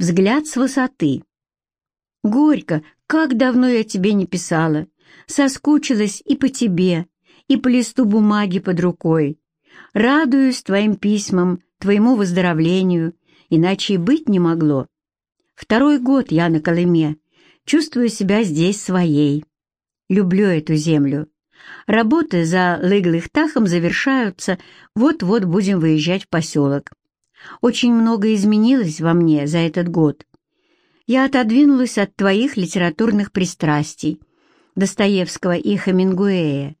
Взгляд с высоты. Горько, как давно я тебе не писала. Соскучилась и по тебе, и по листу бумаги под рукой. Радуюсь твоим письмам, твоему выздоровлению, иначе и быть не могло. Второй год я на Колыме, чувствую себя здесь своей. Люблю эту землю. Работы за Лыглыхтахом завершаются, вот-вот будем выезжать в поселок. Очень много изменилось во мне за этот год. Я отодвинулась от твоих литературных пристрастий, Достоевского и Хемингуэя.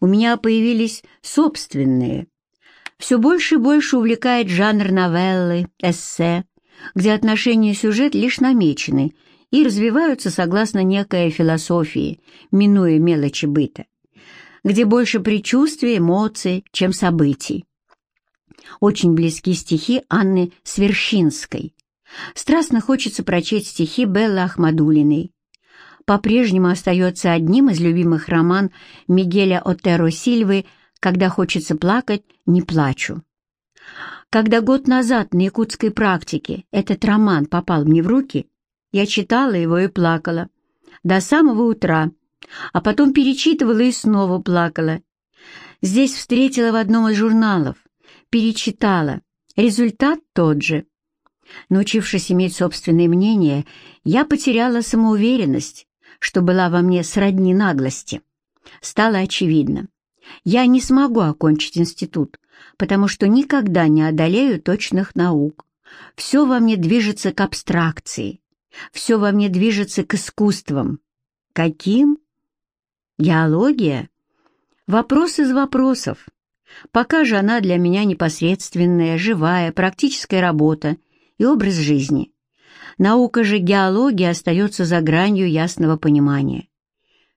У меня появились собственные. Все больше и больше увлекает жанр новеллы, эссе, где отношения и сюжет лишь намечены и развиваются согласно некой философии, минуя мелочи быта, где больше предчувствий, эмоций, чем событий. Очень близки стихи Анны Свершинской. Страстно хочется прочесть стихи Беллы Ахмадулиной. По-прежнему остается одним из любимых роман Мигеля Отеро Сильвы «Когда хочется плакать, не плачу». Когда год назад на якутской практике этот роман попал мне в руки, я читала его и плакала. До самого утра, а потом перечитывала и снова плакала. Здесь встретила в одном из журналов, перечитала. Результат тот же. Научившись иметь собственное мнение, я потеряла самоуверенность, что была во мне сродни наглости. Стало очевидно. Я не смогу окончить институт, потому что никогда не одолею точных наук. Все во мне движется к абстракции, все во мне движется к искусствам. Каким? Геология? Вопрос из вопросов. Пока же она для меня непосредственная, живая, практическая работа и образ жизни. Наука же геологии остается за гранью ясного понимания.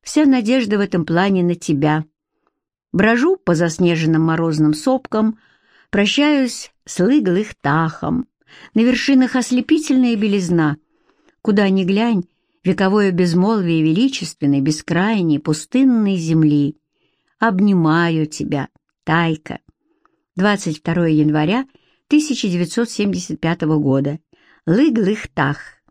Вся надежда в этом плане на тебя. Брожу по заснеженным морозным сопкам, прощаюсь с лыглых тахом. На вершинах ослепительная белизна. Куда ни глянь, вековое безмолвие величественной, бескрайней, пустынной земли. Обнимаю тебя, Тайка. 22 января 1975 года. Лыглых-Тах.